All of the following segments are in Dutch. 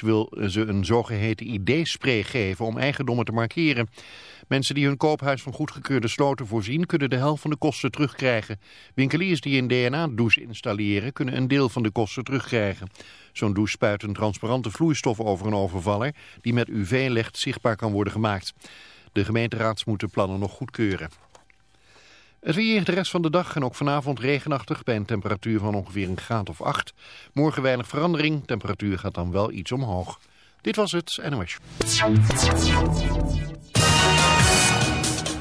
Wil ze een zogeheten ID-spray geven om eigendommen te markeren. Mensen die hun koophuis van goedgekeurde sloten voorzien kunnen de helft van de kosten terugkrijgen. Winkeliers die een DNA-douche installeren kunnen een deel van de kosten terugkrijgen. Zo'n douche spuit een transparante vloeistof over een overvaller die met UV-licht zichtbaar kan worden gemaakt. De gemeenteraad moet de plannen nog goedkeuren. Het weer de rest van de dag en ook vanavond regenachtig bij een temperatuur van ongeveer een graad of 8. Morgen weinig verandering, temperatuur gaat dan wel iets omhoog. Dit was het NOS.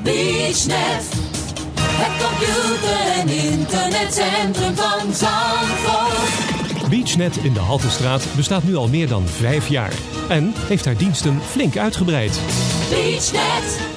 BeachNet, het computer- en internetcentrum van Zandvoort. BeachNet in de Haltestraat bestaat nu al meer dan vijf jaar en heeft haar diensten flink uitgebreid. BeachNet,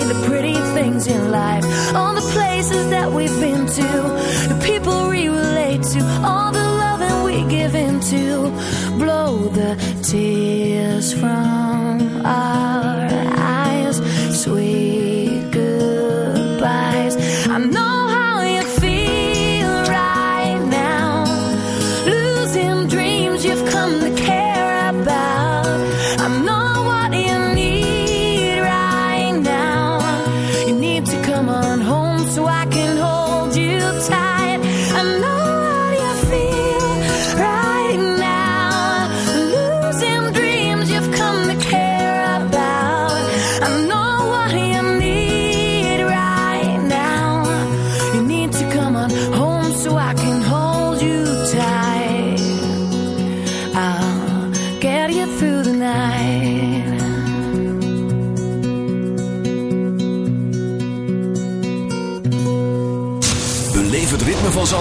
the pretty things in life, all the places that we've been to, the people we relate to, all the loving we give into. Blow the tears from our eyes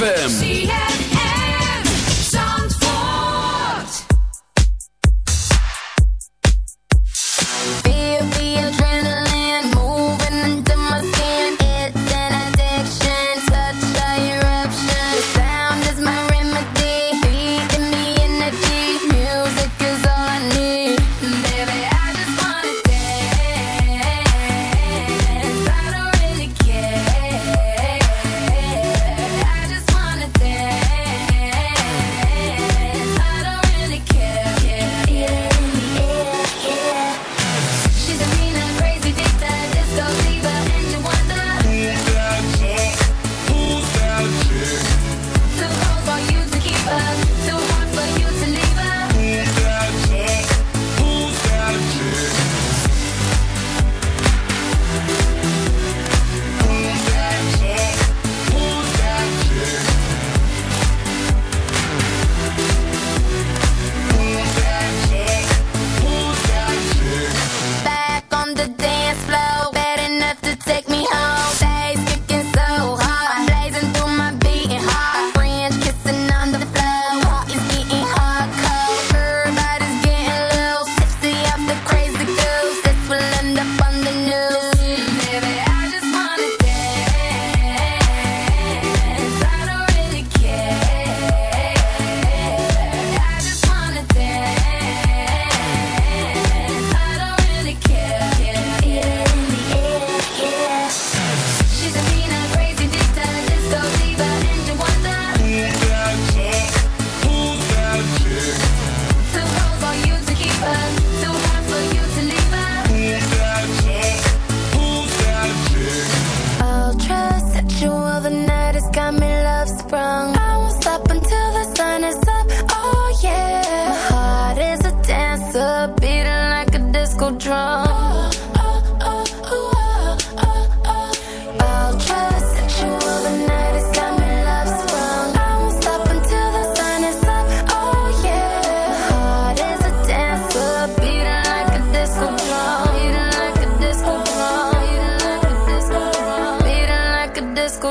ZFM.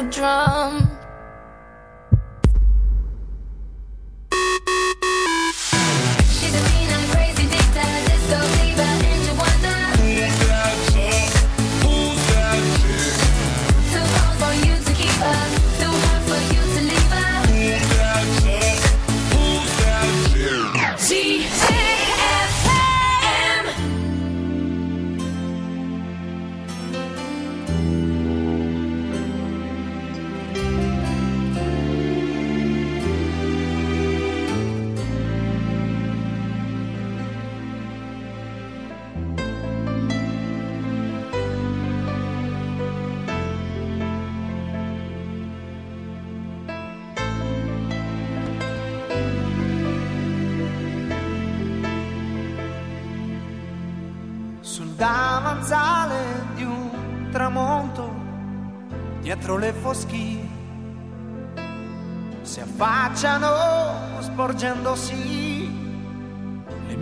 drunk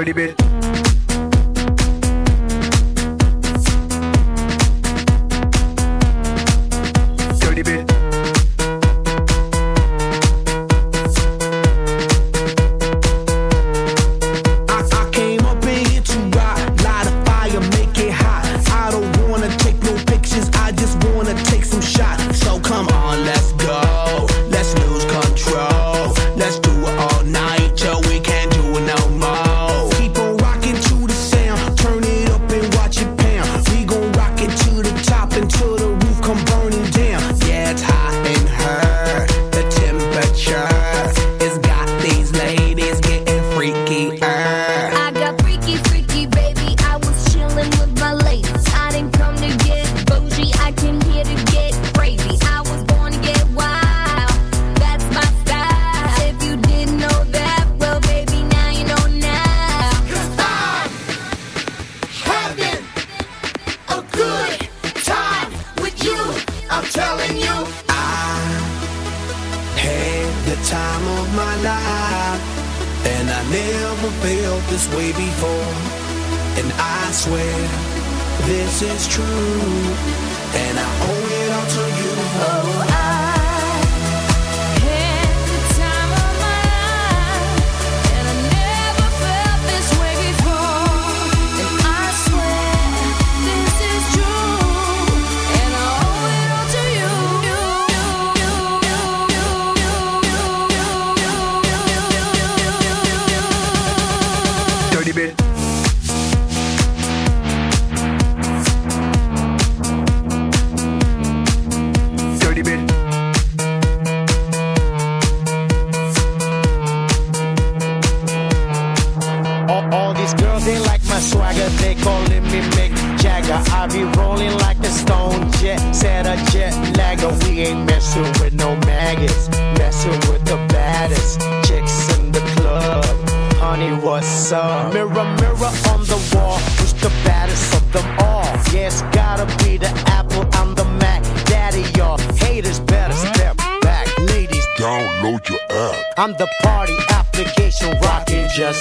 little bit.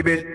পরিবেশ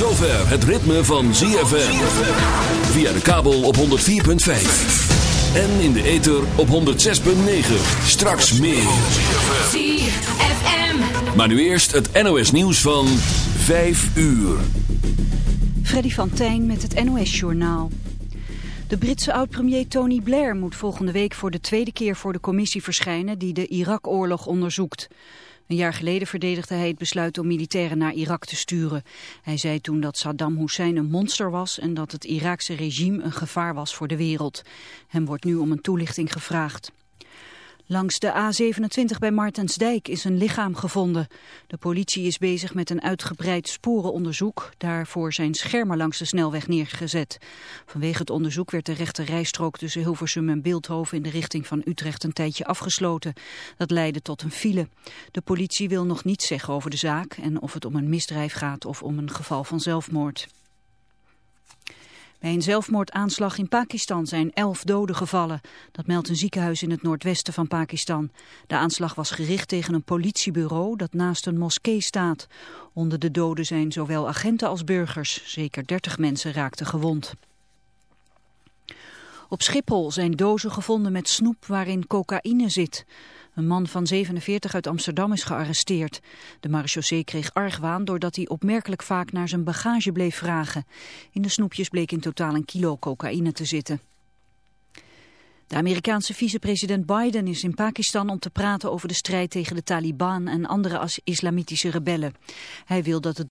zover het ritme van ZFM. Via de kabel op 104.5. En in de ether op 106.9. Straks meer. ZFM. Maar nu eerst het NOS nieuws van 5 uur. Freddy van Tijn met het NOS-journaal. De Britse oud-premier Tony Blair moet volgende week voor de tweede keer voor de commissie verschijnen die de Irak-oorlog onderzoekt. Een jaar geleden verdedigde hij het besluit om militairen naar Irak te sturen. Hij zei toen dat Saddam Hussein een monster was en dat het Iraakse regime een gevaar was voor de wereld. Hem wordt nu om een toelichting gevraagd. Langs de A27 bij Martensdijk is een lichaam gevonden. De politie is bezig met een uitgebreid sporenonderzoek. Daarvoor zijn schermen langs de snelweg neergezet. Vanwege het onderzoek werd de rechte rijstrook tussen Hilversum en Beeldhoven in de richting van Utrecht een tijdje afgesloten. Dat leidde tot een file. De politie wil nog niets zeggen over de zaak en of het om een misdrijf gaat of om een geval van zelfmoord. Bij een zelfmoordaanslag in Pakistan zijn elf doden gevallen. Dat meldt een ziekenhuis in het noordwesten van Pakistan. De aanslag was gericht tegen een politiebureau dat naast een moskee staat. Onder de doden zijn zowel agenten als burgers. Zeker 30 mensen raakten gewond. Op Schiphol zijn dozen gevonden met snoep waarin cocaïne zit. Een man van 47 uit Amsterdam is gearresteerd. De marechaussee kreeg argwaan doordat hij opmerkelijk vaak naar zijn bagage bleef vragen. In de snoepjes bleek in totaal een kilo cocaïne te zitten. De Amerikaanse vicepresident Biden is in Pakistan om te praten over de strijd tegen de Taliban en andere islamitische rebellen. Hij wil dat het